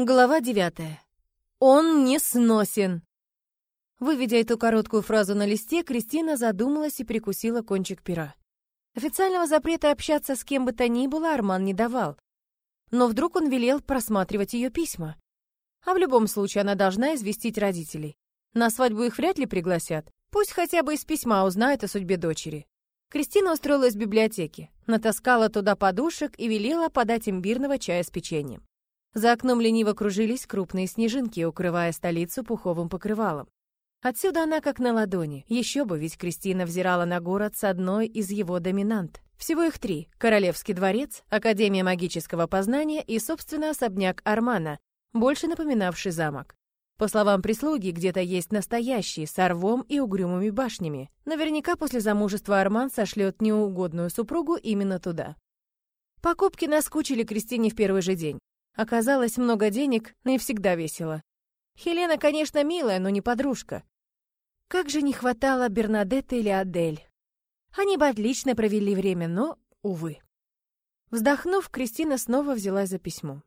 Глава девятая. Он не сносен. Выведя эту короткую фразу на листе, Кристина задумалась и прикусила кончик пера. Официального запрета общаться с кем бы то ни было Арман не давал. Но вдруг он велел просматривать ее письма. А в любом случае она должна известить родителей. На свадьбу их вряд ли пригласят. Пусть хотя бы из письма узнают о судьбе дочери. Кристина устроилась в библиотеке, натаскала туда подушек и велела подать имбирного чая с печеньем. За окном лениво кружились крупные снежинки, укрывая столицу пуховым покрывалом. Отсюда она как на ладони. Еще бы, ведь Кристина взирала на город с одной из его доминант. Всего их три — Королевский дворец, Академия магического познания и, собственно, особняк Армана, больше напоминавший замок. По словам прислуги, где-то есть настоящий, с орвом и угрюмыми башнями. Наверняка после замужества Арман сошлет неугодную супругу именно туда. Покупки наскучили Кристине в первый же день. Оказалось, много денег, но и всегда весело. Хелена, конечно, милая, но не подружка. Как же не хватало Бернадетты или Адель. Они бы отлично провели время, но, увы. Вздохнув, Кристина снова взялась за письмо.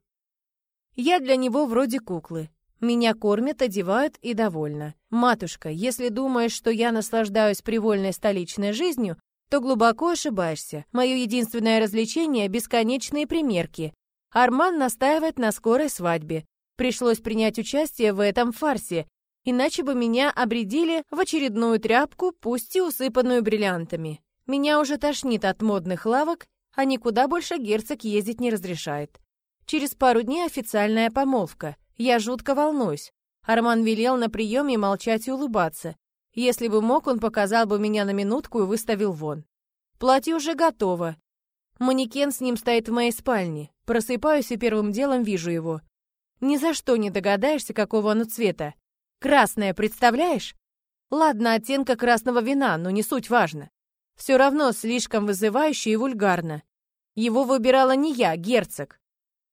«Я для него вроде куклы. Меня кормят, одевают и довольна. Матушка, если думаешь, что я наслаждаюсь привольной столичной жизнью, то глубоко ошибаешься. Мое единственное развлечение — бесконечные примерки, Арман настаивает на скорой свадьбе. Пришлось принять участие в этом фарсе, иначе бы меня обредили в очередную тряпку, пусть и усыпанную бриллиантами. Меня уже тошнит от модных лавок, а никуда больше герцог ездить не разрешает. Через пару дней официальная помолвка. Я жутко волнуюсь. Арман велел на приеме молчать и улыбаться. Если бы мог, он показал бы меня на минутку и выставил вон. Платье уже готово. Манекен с ним стоит в моей спальне. Просыпаюсь и первым делом вижу его. Ни за что не догадаешься, какого оно цвета. Красное, представляешь? Ладно, оттенка красного вина, но не суть важно. Все равно слишком вызывающе и вульгарно. Его выбирала не я, герцог.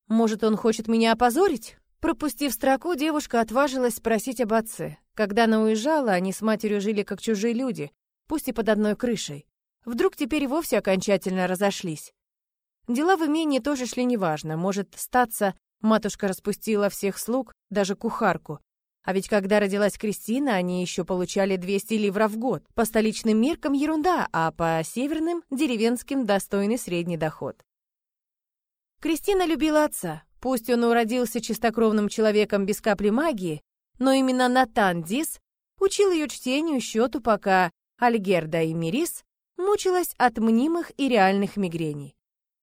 Может, он хочет меня опозорить? Пропустив строку, девушка отважилась спросить об отце. Когда она уезжала, они с матерью жили как чужие люди, пусть и под одной крышей. Вдруг теперь вовсе окончательно разошлись. Дела в имении тоже шли неважно. Может, статься, матушка распустила всех слуг, даже кухарку. А ведь когда родилась Кристина, они еще получали 200 ливров в год. По столичным меркам ерунда, а по северным, деревенским, достойный средний доход. Кристина любила отца. Пусть он уродился чистокровным человеком без капли магии, но именно Натан Дис учил ее чтению счету, пока Альгерда и Мирис мучилась от мнимых и реальных мигрений.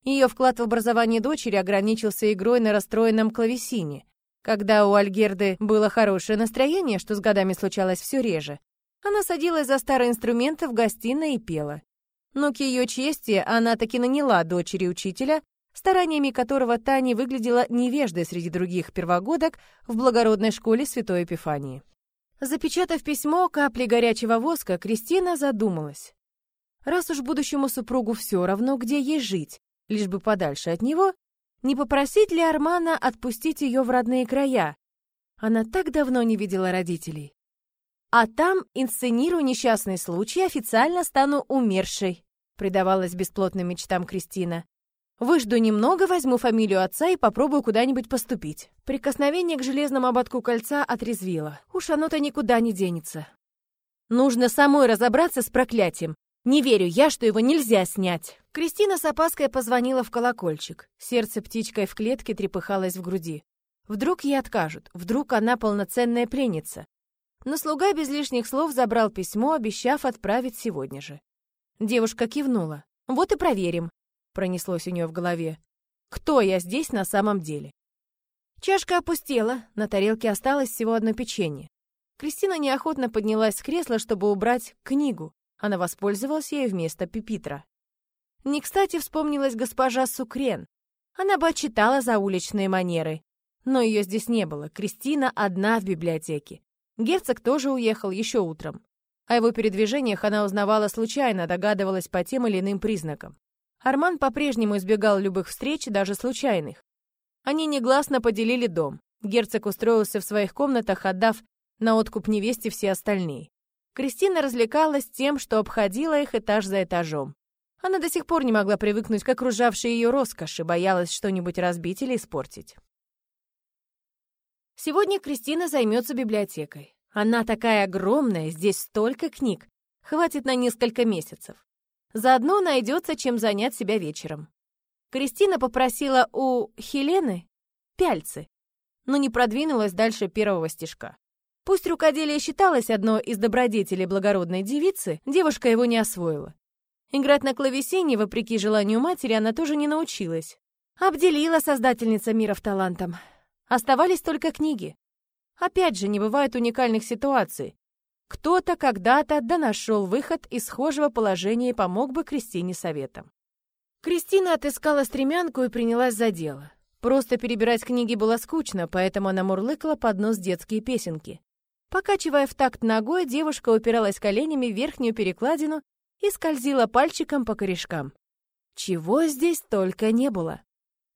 Ее вклад в образование дочери ограничился игрой на расстроенном клавесине. Когда у Альгерды было хорошее настроение, что с годами случалось все реже, она садилась за старые инструменты в гостиной и пела. Но к ее чести она таки наняла дочери учителя, стараниями которого Таня выглядела невеждой среди других первогодок в благородной школе Святой Эпифании. Запечатав письмо капли горячего воска, Кристина задумалась. Раз уж будущему супругу все равно, где ей жить, лишь бы подальше от него, не попросить ли Армана отпустить ее в родные края? Она так давно не видела родителей. А там, инсценирую несчастный случай, официально стану умершей, предавалась бесплотным мечтам Кристина. Выжду немного, возьму фамилию отца и попробую куда-нибудь поступить. Прикосновение к железному ободку кольца отрезвило. Уж оно-то никуда не денется. Нужно самой разобраться с проклятием. Не верю я, что его нельзя снять. Кристина с опаской позвонила в колокольчик. Сердце птичкой в клетке трепыхалось в груди. Вдруг ей откажут, вдруг она полноценная пленница. Но слуга без лишних слов забрал письмо, обещав отправить сегодня же. Девушка кивнула. «Вот и проверим», — пронеслось у нее в голове. «Кто я здесь на самом деле?» Чашка опустела, на тарелке осталось всего одно печенье. Кристина неохотно поднялась с кресла, чтобы убрать книгу. Она воспользовалась ею вместо пепитра. Не кстати вспомнилась госпожа Сукрен. Она бы отчитала за уличные манеры. Но ее здесь не было. Кристина одна в библиотеке. Герцог тоже уехал еще утром. О его передвижениях она узнавала случайно, догадывалась по тем или иным признакам. Арман по-прежнему избегал любых встреч, даже случайных. Они негласно поделили дом. Герцог устроился в своих комнатах, отдав на откуп невесте все остальные. Кристина развлекалась тем, что обходила их этаж за этажом. Она до сих пор не могла привыкнуть к окружавшей ее роскоши, боялась что-нибудь разбить или испортить. Сегодня Кристина займется библиотекой. Она такая огромная, здесь столько книг. Хватит на несколько месяцев. Заодно найдется, чем занять себя вечером. Кристина попросила у Хелены пяльцы, но не продвинулась дальше первого стежка. Пусть рукоделие считалось одной из добродетелей благородной девицы, девушка его не освоила. Играть на клавесине, вопреки желанию матери, она тоже не научилась. Обделила создательница миров талантом. Оставались только книги. Опять же, не бывает уникальных ситуаций. Кто-то когда-то да нашел выход из схожего положения и помог бы Кристине советом. Кристина отыскала стремянку и принялась за дело. Просто перебирать книги было скучно, поэтому она мурлыкала под нос детские песенки. Покачивая в такт ногой, девушка упиралась коленями в верхнюю перекладину и скользила пальчиком по корешкам. Чего здесь только не было.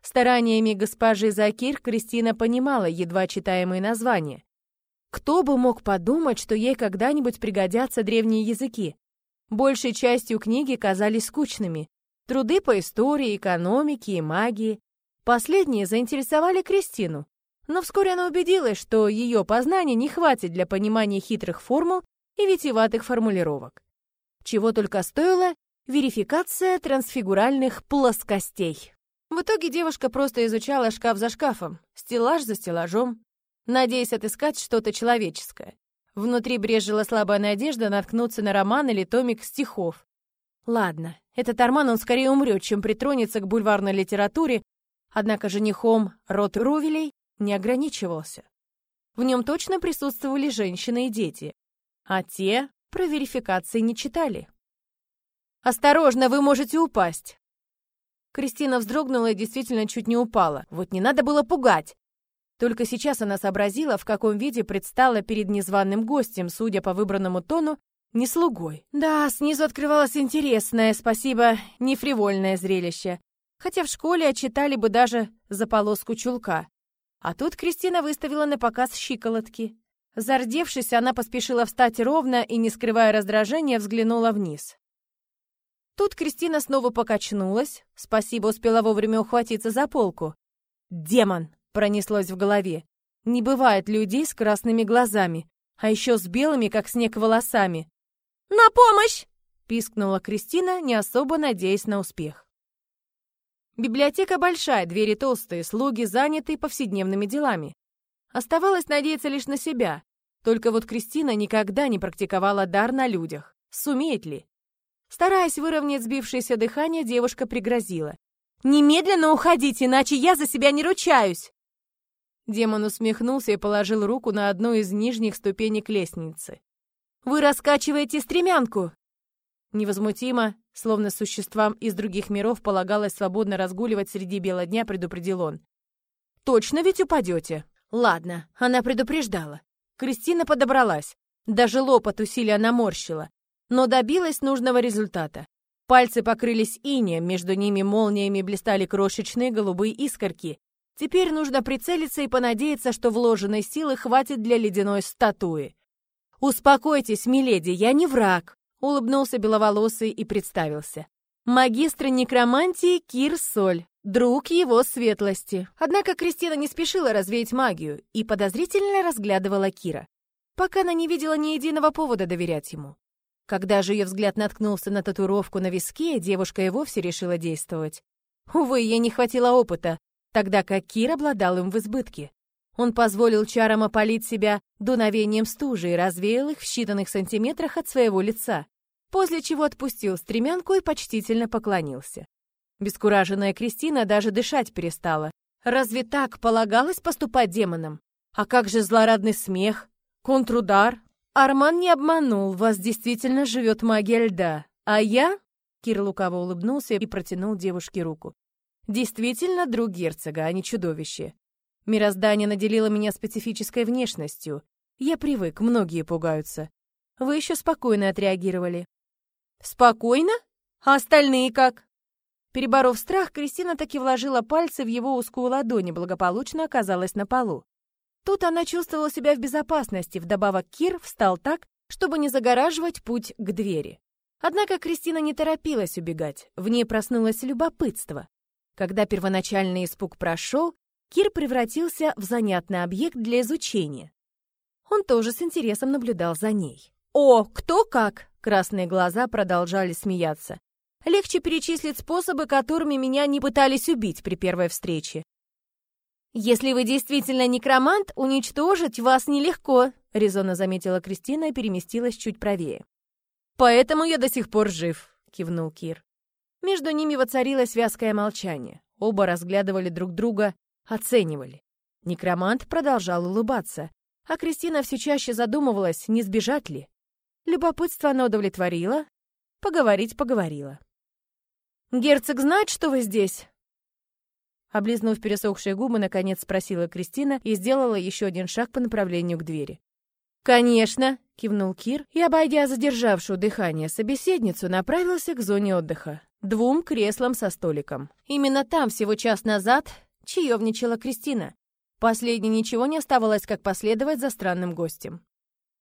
Стараниями госпожи Закир Кристина понимала едва читаемые названия. Кто бы мог подумать, что ей когда-нибудь пригодятся древние языки? Большей частью книги казались скучными. Труды по истории, экономике и магии. Последние заинтересовали Кристину, но вскоре она убедилась, что ее познаний не хватит для понимания хитрых формул и витиеватых формулировок. Чего только стоила верификация трансфигуральных плоскостей. В итоге девушка просто изучала шкаф за шкафом, стеллаж за стеллажом, надеясь отыскать что-то человеческое. Внутри брежила слабая надежда наткнуться на роман или томик стихов. Ладно, этот Арман он скорее умрет, чем притронется к бульварной литературе, однако женихом род Рувелей не ограничивался. В нем точно присутствовали женщины и дети, а те про верификации не читали. «Осторожно, вы можете упасть!» Кристина вздрогнула и действительно чуть не упала. Вот не надо было пугать. Только сейчас она сообразила, в каком виде предстала перед незваным гостем, судя по выбранному тону, не слугой. Да, снизу открывалось интересное, спасибо, не фривольное зрелище. Хотя в школе отчитали бы даже за полоску чулка. А тут Кристина выставила на показ щиколотки. Зардевшись, она поспешила встать ровно и, не скрывая раздражения, взглянула вниз. Тут Кристина снова покачнулась. Спасибо, успела вовремя ухватиться за полку. «Демон!» — пронеслось в голове. «Не бывает людей с красными глазами, а еще с белыми, как снег, волосами». «На помощь!» — пискнула Кристина, не особо надеясь на успех. Библиотека большая, двери толстые, слуги заняты повседневными делами. Оставалось надеяться лишь на себя. Только вот Кристина никогда не практиковала дар на людях. Сумеет ли? Стараясь выровнять сбившееся дыхание, девушка пригрозила. «Немедленно уходите, иначе я за себя не ручаюсь!» Демон усмехнулся и положил руку на одну из нижних ступенек лестницы. «Вы раскачиваете стремянку!» Невозмутимо, словно существам из других миров полагалось свободно разгуливать среди бела дня, предупредил он. «Точно ведь упадете?» «Ладно, она предупреждала». Кристина подобралась. Даже лоб от усилия наморщила но добилась нужного результата. Пальцы покрылись инеем, между ними молниями блистали крошечные голубые искорки. Теперь нужно прицелиться и понадеяться, что вложенной силы хватит для ледяной статуи. «Успокойтесь, миледи, я не враг», — улыбнулся беловолосый и представился. «Магистр некромантии Кир Соль, друг его светлости». Однако Кристина не спешила развеять магию и подозрительно разглядывала Кира, пока она не видела ни единого повода доверять ему. Когда же ее взгляд наткнулся на татуировку на виске, девушка и вовсе решила действовать. Увы, ей не хватило опыта, тогда как Кир обладал им в избытке. Он позволил чарам опалить себя дуновением стужи и развеял их в считанных сантиметрах от своего лица, после чего отпустил стремянку и почтительно поклонился. Бескураженная Кристина даже дышать перестала. Разве так полагалось поступать демонам? А как же злорадный смех, контрудар, Арман не обманул, вас действительно живет магия льда. А я...» Кир лукаво улыбнулся и протянул девушке руку. «Действительно друг герцога, а не чудовище. Мироздание наделило меня специфической внешностью. Я привык, многие пугаются. Вы еще спокойно отреагировали». «Спокойно? А остальные как?» Переборов страх, Кристина таки вложила пальцы в его узкую ладонь и благополучно оказалась на полу. Тут она чувствовала себя в безопасности, вдобавок Кир встал так, чтобы не загораживать путь к двери. Однако Кристина не торопилась убегать, в ней проснулось любопытство. Когда первоначальный испуг прошел, Кир превратился в занятный объект для изучения. Он тоже с интересом наблюдал за ней. «О, кто как!» Красные глаза продолжали смеяться. «Легче перечислить способы, которыми меня не пытались убить при первой встрече. «Если вы действительно некромант, уничтожить вас нелегко», — резонно заметила Кристина и переместилась чуть правее. «Поэтому я до сих пор жив», — кивнул Кир. Между ними воцарилось вязкое молчание. Оба разглядывали друг друга, оценивали. Некромант продолжал улыбаться, а Кристина все чаще задумывалась, не сбежать ли. Любопытство она удовлетворила, поговорить поговорила. «Герцог знает, что вы здесь?» Облизнув пересохшие губы, наконец спросила Кристина и сделала еще один шаг по направлению к двери. «Конечно!» — кивнул Кир и, обойдя задержавшую дыхание собеседницу, направился к зоне отдыха. Двум креслам со столиком. Именно там всего час назад чаевничала Кристина. Последней ничего не оставалось, как последовать за странным гостем.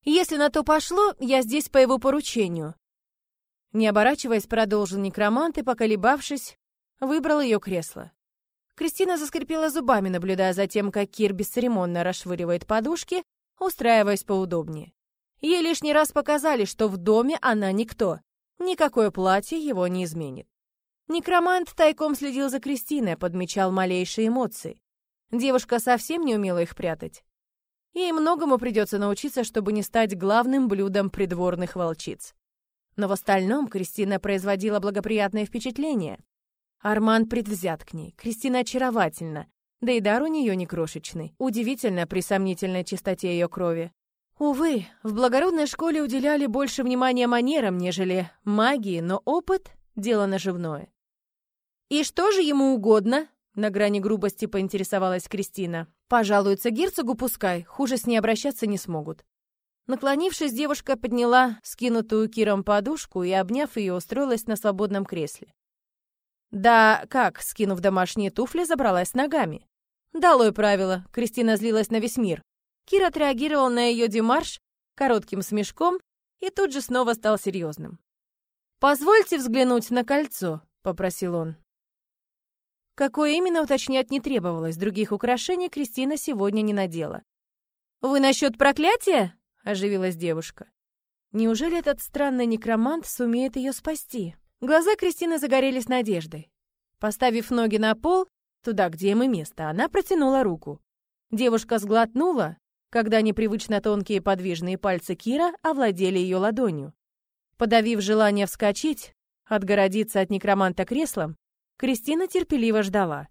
«Если на то пошло, я здесь по его поручению». Не оборачиваясь, продолжил некромант и, поколебавшись, выбрал ее кресло. Кристина заскрипела зубами, наблюдая за тем, как Кир бесцеремонно расшвыривает подушки, устраиваясь поудобнее. Ей лишний раз показали, что в доме она никто. Никакое платье его не изменит. Некромант тайком следил за Кристиной, подмечал малейшие эмоции. Девушка совсем не умела их прятать. Ей многому придется научиться, чтобы не стать главным блюдом придворных волчиц. Но в остальном Кристина производила благоприятное впечатление. Арман предвзят к ней, Кристина очаровательна, да и дар у нее не крошечный. Удивительно при сомнительной чистоте ее крови. Увы, в благородной школе уделяли больше внимания манерам, нежели магии, но опыт — дело наживное. «И что же ему угодно?» — на грани грубости поинтересовалась Кристина. «Пожалуются герцогу, пускай, хуже с ней обращаться не смогут». Наклонившись, девушка подняла скинутую Киром подушку и, обняв ее, устроилась на свободном кресле. Да как, скинув домашние туфли, забралась ногами. Долой правило, Кристина злилась на весь мир. Кир отреагировал на ее демарш коротким смешком и тут же снова стал серьезным. «Позвольте взглянуть на кольцо», — попросил он. Какое именно уточнять не требовалось, других украшений Кристина сегодня не надела. «Вы насчет проклятия?» — оживилась девушка. «Неужели этот странный некромант сумеет ее спасти?» Глаза Кристины загорелись надеждой. Поставив ноги на пол, туда, где им и место, она протянула руку. Девушка сглотнула, когда непривычно тонкие подвижные пальцы Кира овладели ее ладонью. Подавив желание вскочить, отгородиться от некроманта креслом, Кристина терпеливо ждала.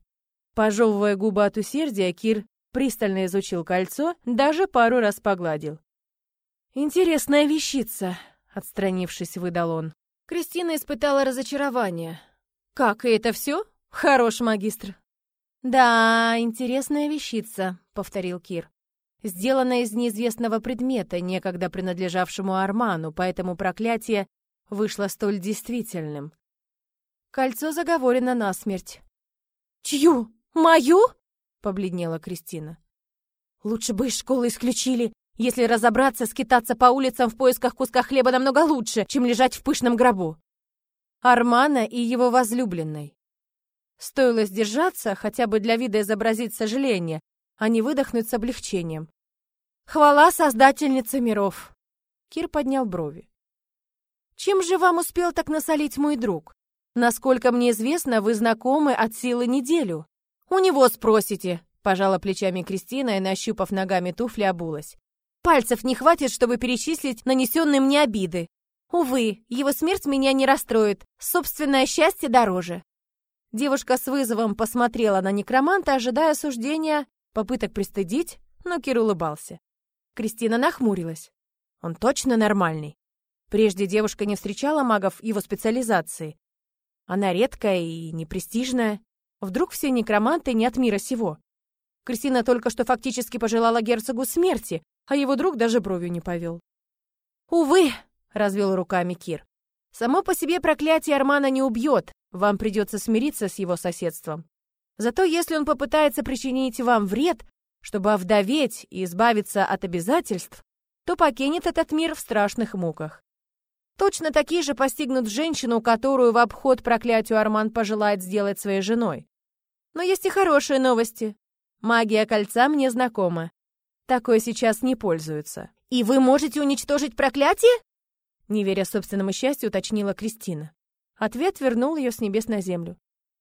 Пожевывая губы от усердия, Кир пристально изучил кольцо, даже пару раз погладил. «Интересная вещица», — отстранившись, выдал он. Кристина испытала разочарование. «Как, и это все? Хорош, магистр!» «Да, интересная вещица», — повторил Кир. «Сделана из неизвестного предмета, некогда принадлежавшему Арману, поэтому проклятие вышло столь действительным. Кольцо заговорено насмерть». «Чью? Мою?» — побледнела Кристина. «Лучше бы из школы исключили. Если разобраться, скитаться по улицам в поисках куска хлеба намного лучше, чем лежать в пышном гробу. Армана и его возлюбленной. Стоило сдержаться, хотя бы для вида изобразить сожаление, а не выдохнуть с облегчением. «Хвала создательнице миров!» Кир поднял брови. «Чем же вам успел так насолить мой друг? Насколько мне известно, вы знакомы от силы неделю. У него спросите!» Пожала плечами Кристина и, нащупав ногами туфли, обулась. Пальцев не хватит, чтобы перечислить нанесенные мне обиды. Увы, его смерть меня не расстроит. Собственное счастье дороже. Девушка с вызовом посмотрела на некроманта, ожидая осуждения, попыток пристыдить, но Кир улыбался. Кристина нахмурилась. Он точно нормальный. Прежде девушка не встречала магов его специализации. Она редкая и непрестижная. Вдруг все некроманты не от мира сего. Кристина только что фактически пожелала герцогу смерти, а его друг даже бровью не повел. «Увы», — развел руками Кир, — «само по себе проклятие Армана не убьет, вам придется смириться с его соседством. Зато если он попытается причинить вам вред, чтобы овдоветь и избавиться от обязательств, то покинет этот мир в страшных муках. Точно такие же постигнут женщину, которую в обход проклятию Арман пожелает сделать своей женой. Но есть и хорошие новости. Магия кольца мне знакома. Такое сейчас не пользуются. И вы можете уничтожить проклятие? Не веря собственному счастью, уточнила Кристина. Ответ вернул ее с небес на землю.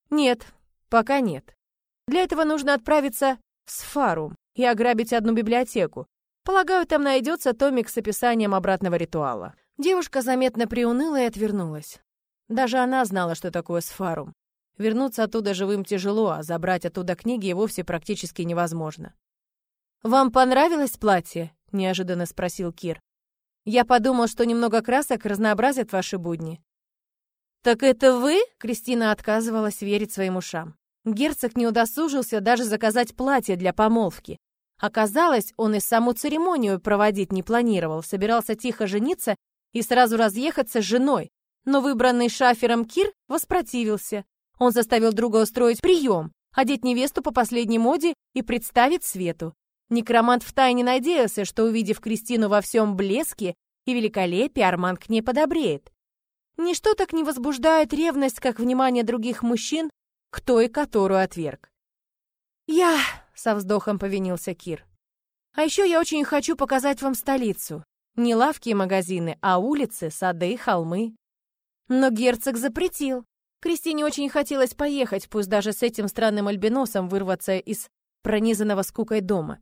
Нет, пока нет. Для этого нужно отправиться в Сфарум и ограбить одну библиотеку. Полагаю, там найдется томик с описанием обратного ритуала. Девушка заметно приуныла и отвернулась. Даже она знала, что такое Сфарум. Вернуться оттуда живым тяжело, а забрать оттуда книги и вовсе практически невозможно. «Вам понравилось платье?» — неожиданно спросил Кир. «Я подумал, что немного красок разнообразят ваши будни». «Так это вы?» — Кристина отказывалась верить своим ушам. Герцог не удосужился даже заказать платье для помолвки. Оказалось, он и саму церемонию проводить не планировал, собирался тихо жениться и сразу разъехаться с женой. Но выбранный шафером Кир воспротивился. Он заставил друга устроить прием, одеть невесту по последней моде и представить свету. Некромант втайне надеялся, что, увидев Кристину во всем блеске и великолепии, Арман к ней подобреет. Ничто так не возбуждает ревность, как внимание других мужчин к той, которую отверг. «Я...» — со вздохом повинился Кир. «А еще я очень хочу показать вам столицу. Не лавки и магазины, а улицы, сады, холмы». Но герцог запретил. Кристине очень хотелось поехать, пусть даже с этим странным альбиносом вырваться из пронизанного скукой дома.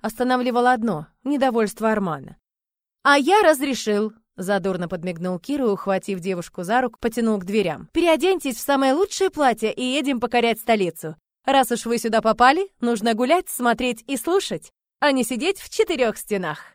Останавливало одно — недовольство Армана. «А я разрешил!» — задорно подмигнул Киру, ухватив девушку за руку, потянул к дверям. «Переоденьтесь в самое лучшее платье и едем покорять столицу. Раз уж вы сюда попали, нужно гулять, смотреть и слушать, а не сидеть в четырех стенах».